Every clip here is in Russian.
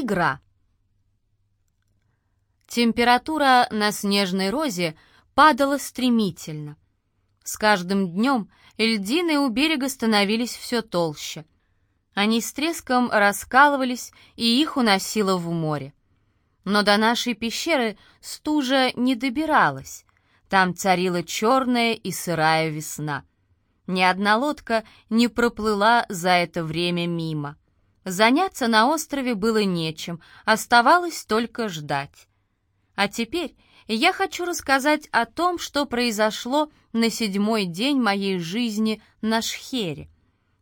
Игра. Температура на снежной розе падала стремительно. С каждым днем льдины у берега становились все толще. Они с треском раскалывались, и их уносило в море. Но до нашей пещеры стужа не добиралась. Там царила черная и сырая весна. Ни одна лодка не проплыла за это время мимо. Заняться на острове было нечем, оставалось только ждать. А теперь я хочу рассказать о том, что произошло на седьмой день моей жизни на Шхере.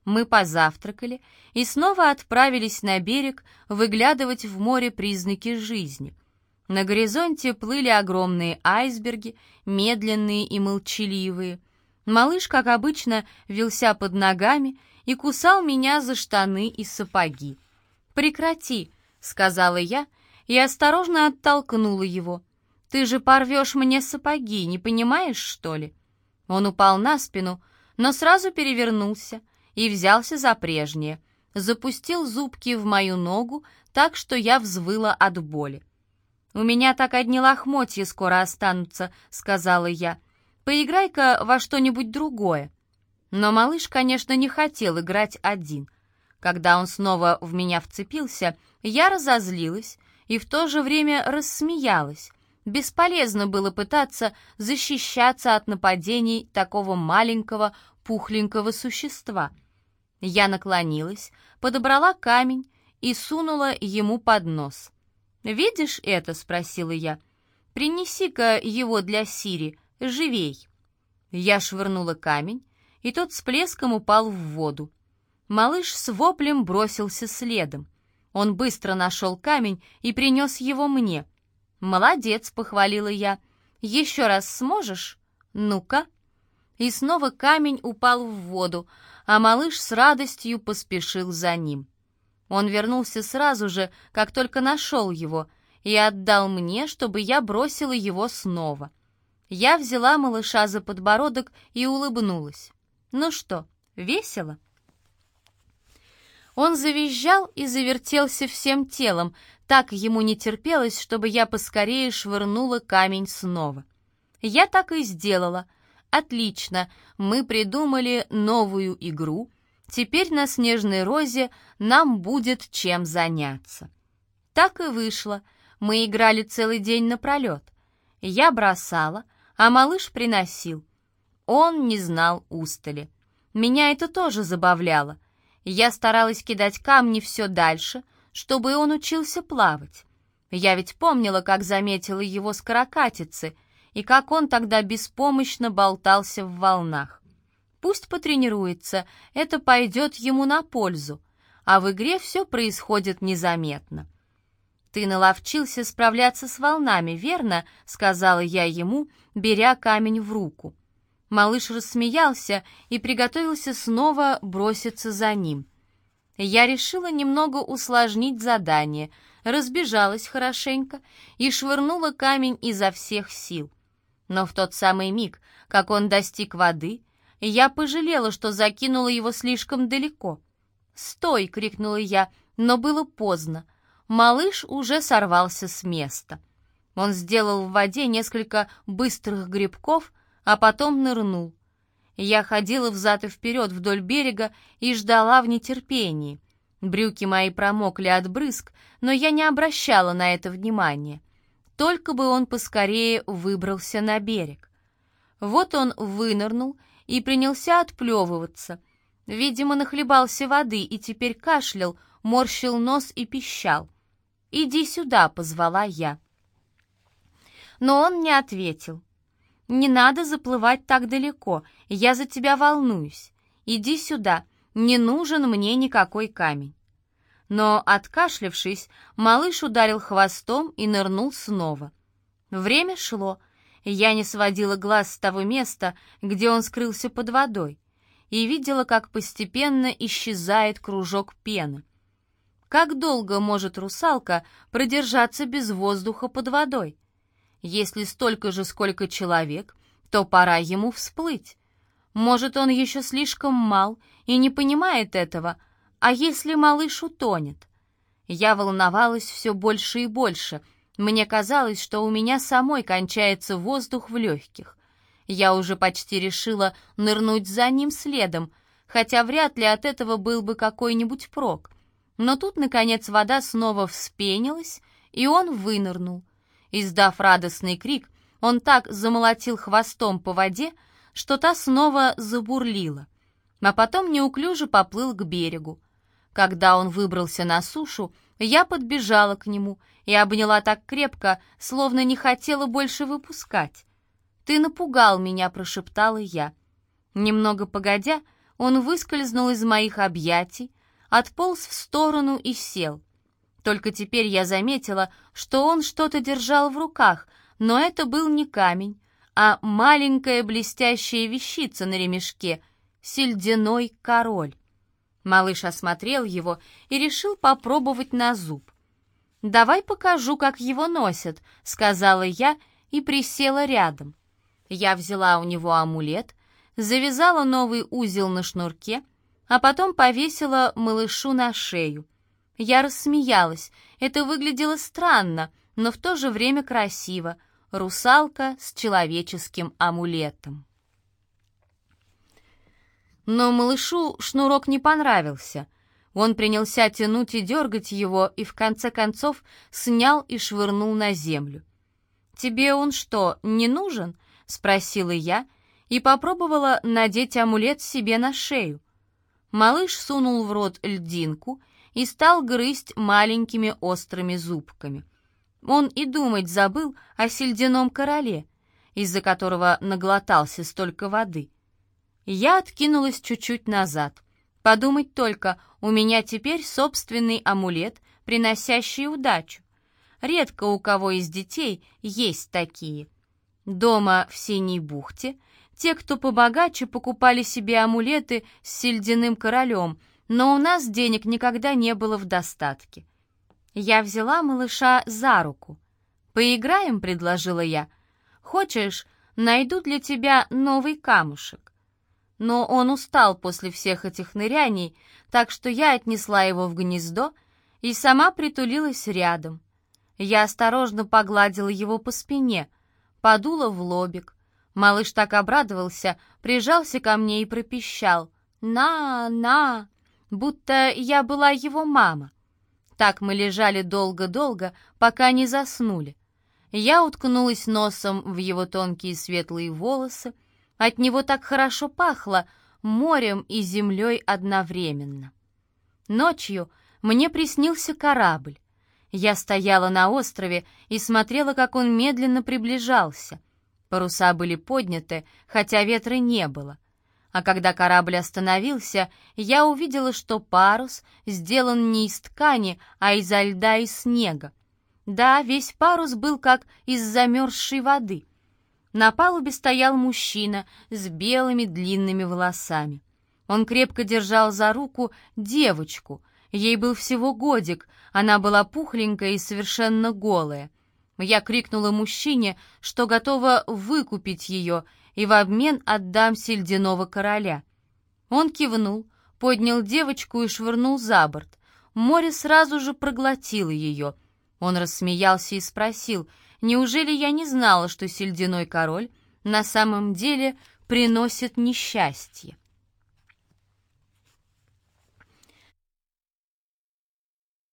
Мы позавтракали и снова отправились на берег выглядывать в море признаки жизни. На горизонте плыли огромные айсберги, медленные и молчаливые. Малыш, как обычно, вился под ногами и кусал меня за штаны и сапоги. «Прекрати», — сказала я и осторожно оттолкнула его. «Ты же порвешь мне сапоги, не понимаешь, что ли?» Он упал на спину, но сразу перевернулся и взялся за прежнее, запустил зубки в мою ногу так, что я взвыла от боли. «У меня так одни лохмотья скоро останутся», — сказала я. «Поиграй-ка во что-нибудь другое». Но малыш, конечно, не хотел играть один. Когда он снова в меня вцепился, я разозлилась и в то же время рассмеялась. Бесполезно было пытаться защищаться от нападений такого маленького, пухленького существа. Я наклонилась, подобрала камень и сунула ему под нос. «Видишь это?» — спросила я. «Принеси-ка его для Сири, живей». Я швырнула камень, и тот с плеском упал в воду. Малыш с воплем бросился следом. Он быстро нашел камень и принес его мне. «Молодец», — похвалила я. «Еще раз сможешь? Ну-ка». И снова камень упал в воду, а малыш с радостью поспешил за ним. Он вернулся сразу же, как только нашел его, и отдал мне, чтобы я бросила его снова. Я взяла малыша за подбородок и улыбнулась. Ну что, весело?» Он завизжал и завертелся всем телом, так ему не терпелось, чтобы я поскорее швырнула камень снова. Я так и сделала. Отлично, мы придумали новую игру. Теперь на снежной розе нам будет чем заняться. Так и вышло. Мы играли целый день напролет. Я бросала, а малыш приносил. Он не знал устали. Меня это тоже забавляло. Я старалась кидать камни все дальше, чтобы он учился плавать. Я ведь помнила, как заметила его с каракатицы, и как он тогда беспомощно болтался в волнах. Пусть потренируется, это пойдет ему на пользу, а в игре все происходит незаметно. «Ты наловчился справляться с волнами, верно?» — сказала я ему, беря камень в руку. Малыш рассмеялся и приготовился снова броситься за ним. Я решила немного усложнить задание, разбежалась хорошенько и швырнула камень изо всех сил. Но в тот самый миг, как он достиг воды, я пожалела, что закинула его слишком далеко. «Стой!» — крикнула я, но было поздно. Малыш уже сорвался с места. Он сделал в воде несколько быстрых грибков, а потом нырнул. Я ходила взад и вперед вдоль берега и ждала в нетерпении. Брюки мои промокли от брызг, но я не обращала на это внимания. Только бы он поскорее выбрался на берег. Вот он вынырнул и принялся отплевываться. Видимо, нахлебался воды и теперь кашлял, морщил нос и пищал. «Иди сюда», — позвала я. Но он не ответил. «Не надо заплывать так далеко, я за тебя волнуюсь. Иди сюда, не нужен мне никакой камень». Но, откашлявшись, малыш ударил хвостом и нырнул снова. Время шло. Я не сводила глаз с того места, где он скрылся под водой, и видела, как постепенно исчезает кружок пены. Как долго может русалка продержаться без воздуха под водой? Если столько же, сколько человек, то пора ему всплыть. Может, он еще слишком мал и не понимает этого, а если малыш утонет? Я волновалась все больше и больше. Мне казалось, что у меня самой кончается воздух в легких. Я уже почти решила нырнуть за ним следом, хотя вряд ли от этого был бы какой-нибудь прок. Но тут, наконец, вода снова вспенилась, и он вынырнул. Издав радостный крик, он так замолотил хвостом по воде, что та снова забурлила, а потом неуклюже поплыл к берегу. Когда он выбрался на сушу, я подбежала к нему и обняла так крепко, словно не хотела больше выпускать. «Ты напугал меня», — прошептала я. Немного погодя, он выскользнул из моих объятий, отполз в сторону и сел. Только теперь я заметила, что он что-то держал в руках, но это был не камень, а маленькая блестящая вещица на ремешке — сельдяной король. Малыш осмотрел его и решил попробовать на зуб. «Давай покажу, как его носят», — сказала я и присела рядом. Я взяла у него амулет, завязала новый узел на шнурке, а потом повесила малышу на шею. Я рассмеялась. Это выглядело странно, но в то же время красиво. Русалка с человеческим амулетом. Но малышу шнурок не понравился. Он принялся тянуть и дергать его, и в конце концов снял и швырнул на землю. «Тебе он что, не нужен?» — спросила я и попробовала надеть амулет себе на шею. Малыш сунул в рот льдинку и стал грызть маленькими острыми зубками. Он и думать забыл о сельдяном короле, из-за которого наглотался столько воды. Я откинулась чуть-чуть назад. Подумать только, у меня теперь собственный амулет, приносящий удачу. Редко у кого из детей есть такие. Дома в Синей бухте те, кто побогаче, покупали себе амулеты с сельдяным королем, но у нас денег никогда не было в достатке. Я взяла малыша за руку. «Поиграем?» — предложила я. «Хочешь, найду для тебя новый камушек?» Но он устал после всех этих ныряний, так что я отнесла его в гнездо и сама притулилась рядом. Я осторожно погладила его по спине — подула в лобик. Малыш так обрадовался, прижался ко мне и пропищал. «На, на!» Будто я была его мама. Так мы лежали долго-долго, пока не заснули. Я уткнулась носом в его тонкие светлые волосы. От него так хорошо пахло морем и землей одновременно. Ночью мне приснился корабль. Я стояла на острове и смотрела, как он медленно приближался. Паруса были подняты, хотя ветра не было. А когда корабль остановился, я увидела, что парус сделан не из ткани, а изо льда и снега. Да, весь парус был как из замерзшей воды. На палубе стоял мужчина с белыми длинными волосами. Он крепко держал за руку девочку. Ей был всего годик, она была пухленькая и совершенно голая. Я крикнула мужчине, что готова выкупить ее и в обмен отдам сельдяного короля. Он кивнул, поднял девочку и швырнул за борт. Море сразу же проглотило ее. Он рассмеялся и спросил, неужели я не знала, что сельдяной король на самом деле приносит несчастье?